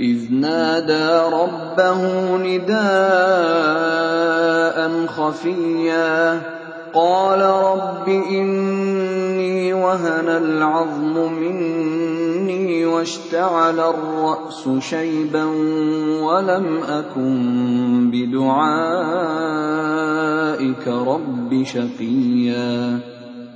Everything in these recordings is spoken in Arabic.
إِذْ نَادَىٰ رَبَّهُ نِدَاءً خَفِيًّا قَالَ رَبِّ إِنِّي وَهَنَ الْعَظْمُ مِنِّي وَاشْتَعَلَ الرَّأْسُ شَيْبًا وَلَمْ أَكُن بِدُعَائِكَ رَبِّ شَقِيًّا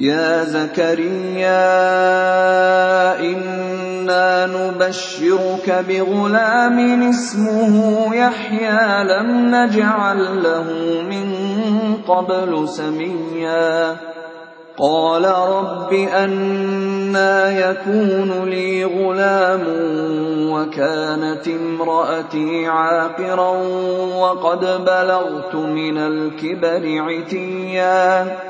يَا زَكَرِيَّا إِنَّا نُبَشِّرُكَ بِغُلَامٍ اسْمُهُ يَحْيَىٰ لَمْ نَجْعَل لَّهُ مِن قَبْلُ سَمِيًّا. قَالَ رَبِّ أَنَّىٰ يَكُونُ لِي غُلَامٌ وَكَانَتِ امْرَأَتِي عَاقِرًا وَقَدْ بَلَغْتُ مِنَ الْكِبَرِ عِتِيًّا.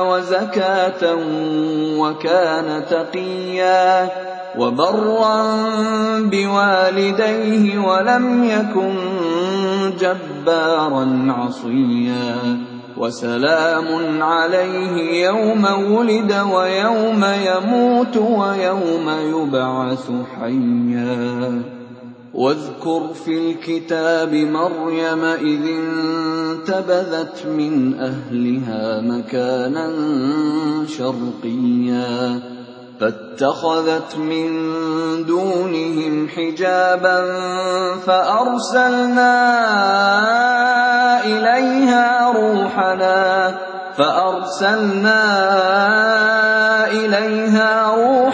وَزَكَاةً وَكَانَ تَقِيًّا وَبَرًّا بِوَالِدَيْهِ وَلَمْ يَكُن جَبَّارًا عَصِيًّا وَسَلَامٌ عَلَيْهِ يَوْمَ وُلِدَ وَيَوْمَ يَمُوتُ وَيَوْمَ يُبْعَثُ حَيًّا وَاذْكُرْ فِي الْكِتَابِ مَرْيَمَ إِذِ انتَبَذَتْ مِنْ أَهْلِهَا مَكَانًا شَرْقِيًّا فَاتَّخَذَتْ مِن دُونِهِمْ حِجَابًا فَأَرْسَلْنَا إِلَيْهَا رُوحَنَا فَأَرْسَلْنَا إِلَيْهَا رُوحَنَا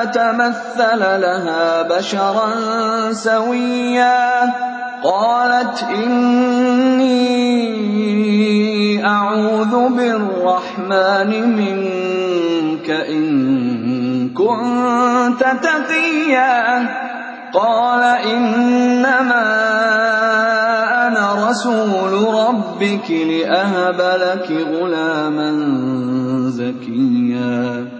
فَتَمَثَّلَ لَهَا بَشَرًا سَوِيًّا. قَالَتْ إِنِّي أَعُوذُ بِالرَّحْمَٰنِ مِنكَ إِن كُنتَ تَقِيًّا. قَالَ إِنَّمَا أَنَا رَسُولُ رَبِّكِ لِأَهَبَ لَكِ غُلَامًا زَكِيًّا.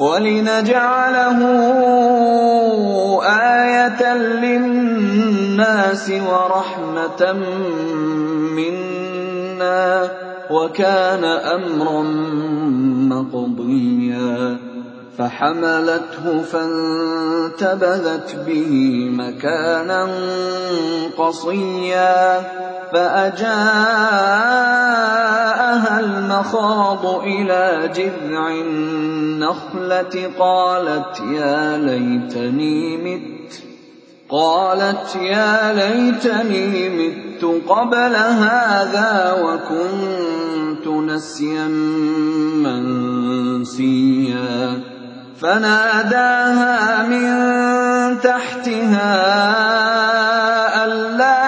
وَلِنَجْعَلَهُ آيَةً لِّلنَّاسِ وَرَحْمَةً مِّنَّا ۚ وَكَانَ أَمْرًا مَّقْضِيًّا فَحَمَلَتْهُ فَانتَبَذَتْ بِهِ مَكَانًا قَصِيًّا فَأَجَاءَهَا الْمَخَاضُ إِلَىٰ جِذْعِ النَّخْلَةِ قَالَتْ يَا لَيْتَنِي مِتُّ. مِتُّ قَبْلَ هَٰذَا وَكُنتُ نَسْيًا مَّنسِيًّا. فَنَادَاهَا مِن تَحْتِهَا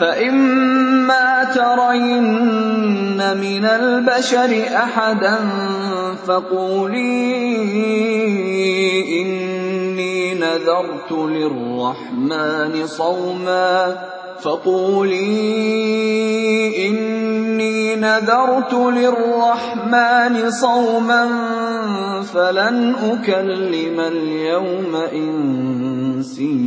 فَإِمَّا تَرَيِنَّ مِنَ الْبَشَرِ أَحَدًا فَقُولِي إِنِّي نَذَرْتُ لِلرَّحْمَٰنِ صَوْمًا فَقُولِي إِنِّي نَذَرْتُ لِلرَّحْمَٰنِ صَوْمًا فَلَنْ أُكَلِّمَ الْيَوْمَ إِنسِيًّا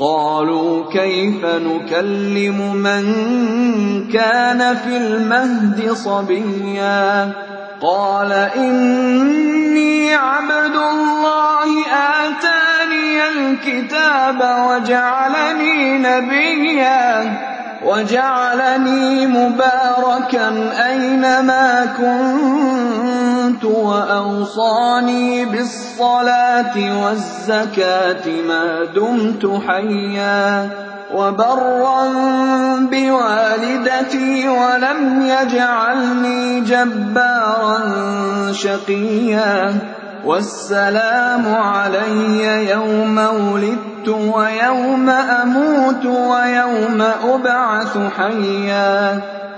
قَالُوا كَيْفَ نُكَلِّمُ مَن كَانَ فِي الْمَهْدِ صَبِيًّا قَالَ إِنِّي عَبْدُ اللَّهِ آتَانِيَ الْكِتَابَ وَجَعَلَنِي نَبِيًّا وَجَعَلَنِي مُبَارَكًا أَيْنَمَا كُنتُ وَأَوْصَانِي بِالصَّلَاةِ وَالزَّكَاةِ مَا دُمْتُ حَيًّا وَبَرًّا بِوَالِدَتِي وَلَمْ يَجْعَلْنِي جَبَّارًا شَقِيًّا وَالسَّلَامُ عَلَيَّ يَوْمَ وُلِدتُّ وَيَوْمَ أَمُوتُ وَيَوْمَ أُبْعَثُ حَيًّا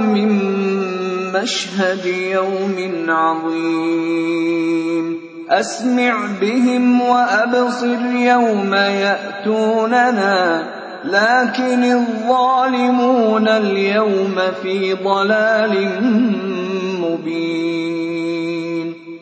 مِن مَّشْهَدِ يَوْمٍ عَظِيمٍ. أَسْمِعْ بِهِمْ وَأَبْصِرْ يَوْمَ يَأْتُونَنَا ۖ لَٰكِنِ الظَّالِمُونَ الْيَوْمَ فِي ضَلَالٍ مُّبِينٍ.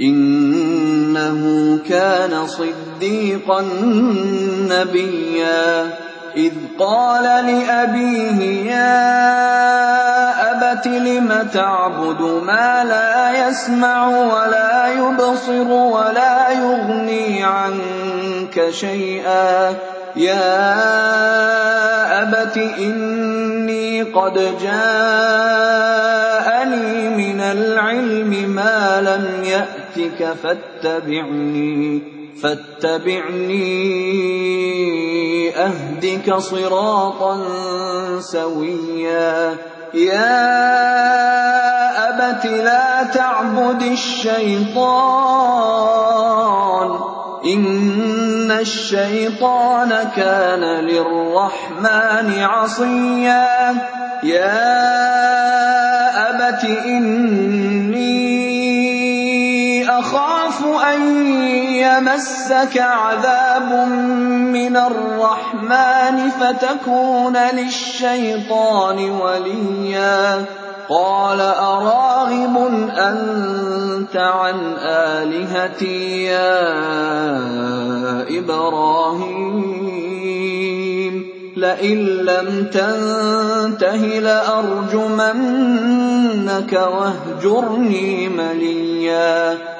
إِنَّهُ كَانَ صِدِّيقًا نَّبِيًّا. إِذْ قَالَ لِأَبِيهِ يَا أَبَتِ لِمَ تَعْبُدُ مَا لَا يَسْمَعُ وَلَا يُبْصِرُ وَلَا يُغْنِي عَنكَ شَيْئًا؟ يَا أَبَتِ إِنِّي قَدْ جَاءَنِي مِنَ الْعِلْمِ مَا لَمْ يَأْتِكَ فَاتَّبِعْنِي أَهْدِكَ صِرَاطًا سَوِيًّا. يَا أَبَتِ لَا تَعْبُدِ الشَّيْطَانَ إِنَّ الشَّيْطَانَ كَانَ لِلرَّحْمَٰنِ عَصِيًّا. يَا أَبَتِ إِنِّي يَمَسَّكَ عَذَابٌ مِّنَ الرَّحْمَٰنِ فَتَكُونَ لِلشَّيْطَانِ وَلِيًّا. قَالَ أَرَاغِبٌ أَنتَ عَنْ آلِهَتِي يَا إِبْرَاهِيمُ؟ لَئِن لَّمْ تَنتَهِ لَأَرْجُمَنَّكَ وَاهْجُرْنِي مَلِيًّا.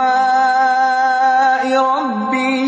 رَبِّي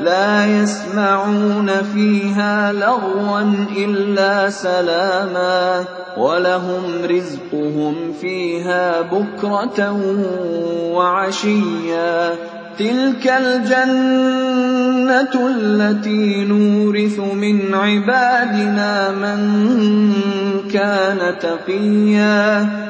لَّا يَسْمَعُونَ فِيهَا لَغْوًا إِلَّا سَلَامًا ۖ وَلَهُمْ رِزْقُهُمْ فِيهَا بُكْرَةً وَعَشِيًّا. تِلْكَ الْجَنَّةُ الَّتِي نُورِثُ مِنْ عِبَادِنَا مَن كَانَ تَقِيًّا.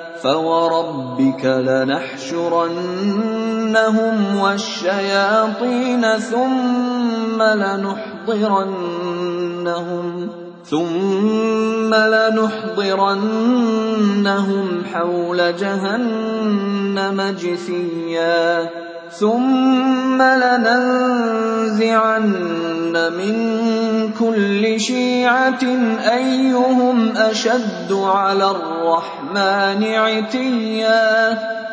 فوربك لنحشرنهم والشياطين ثم لنحضرنهم ثم لنحضرنهم حول جهنم جثيا. ثم لننزعن من كل شيعه ايهم اشد على الرحمن عتيا.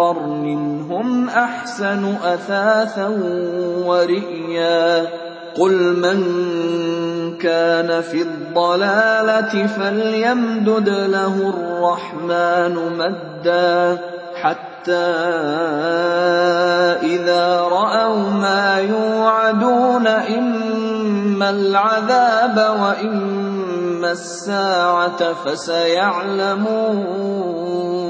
قرن هم أحسن أثاثا ورئيا. قل من كان في الضلالة فليمدد له الرحمن مدا. حتى إذا رأوا ما يوعدون إما العذاب وإما الساعة فسيعلمون.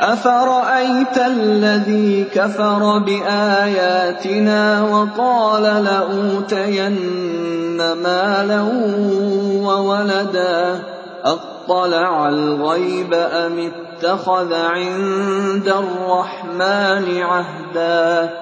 أفرأيت الذي كفر بآياتنا وقال لأوتين مالا وولدا أطلع الغيب أم اتخذ عند الرحمن عهدا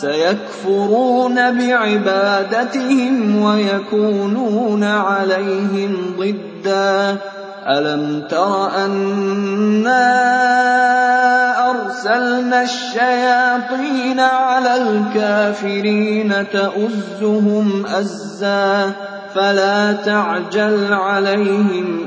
سيكفرون بعبادتهم ويكونون عليهم ضدا. ألم تر أنا أرسلنا الشياطين على الكافرين تؤزهم أزا؟ فلا تعجل عليهم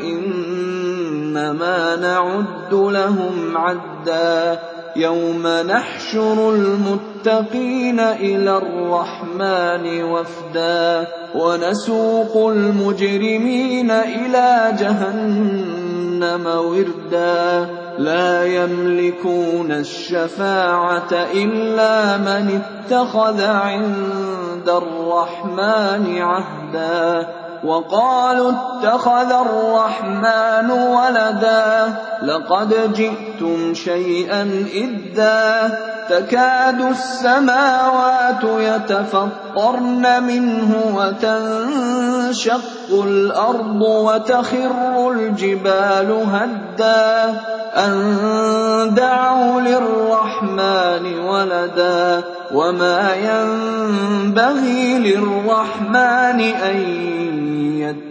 إنما نعد لهم عدا يوم نحشر المتقين إلى الرحمن وفدا ونسوق المجرمين إلى جهنم وردا لا يملكون الشفاعة إلا من اتخذ عند الرحمن عهدا وَقَالُوا اتَّخَذَ الرَّحْمَٰنُ وَلَدًا لَّقَدْ جِئْتُمْ شَيْئًا إِدًّا تَكَادُ السَّمَاوَاتُ يَتَفَطَّرْنَ مِنْهُ وَتَنشَقُّ الْأَرْضُ وَتَخِرُّ الْجِبَالُ هَدًّا أَن دَعَوْا لِلرَّحْمَٰنِ وَلَدًا وَمَا يَنبَغِي لِلرَّحْمَٰنِ أَن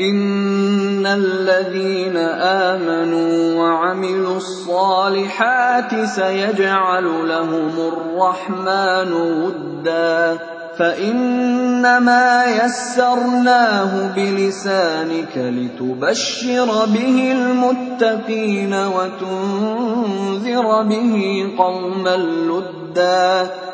إِنَّ الَّذِينَ آمَنُوا وَعَمِلُوا الصَّالِحَاتِ سَيَجْعَلُ لَهُمُ الرَّحْمَٰنُ وُدًّا فَإِنَّمَا يَسَّرْنَاهُ بِلِسَانِكَ لِتُبَشِّرَ بِهِ الْمُتَّقِينَ وَتُنذِرَ بِهِ قَوْمًا لُّدًّا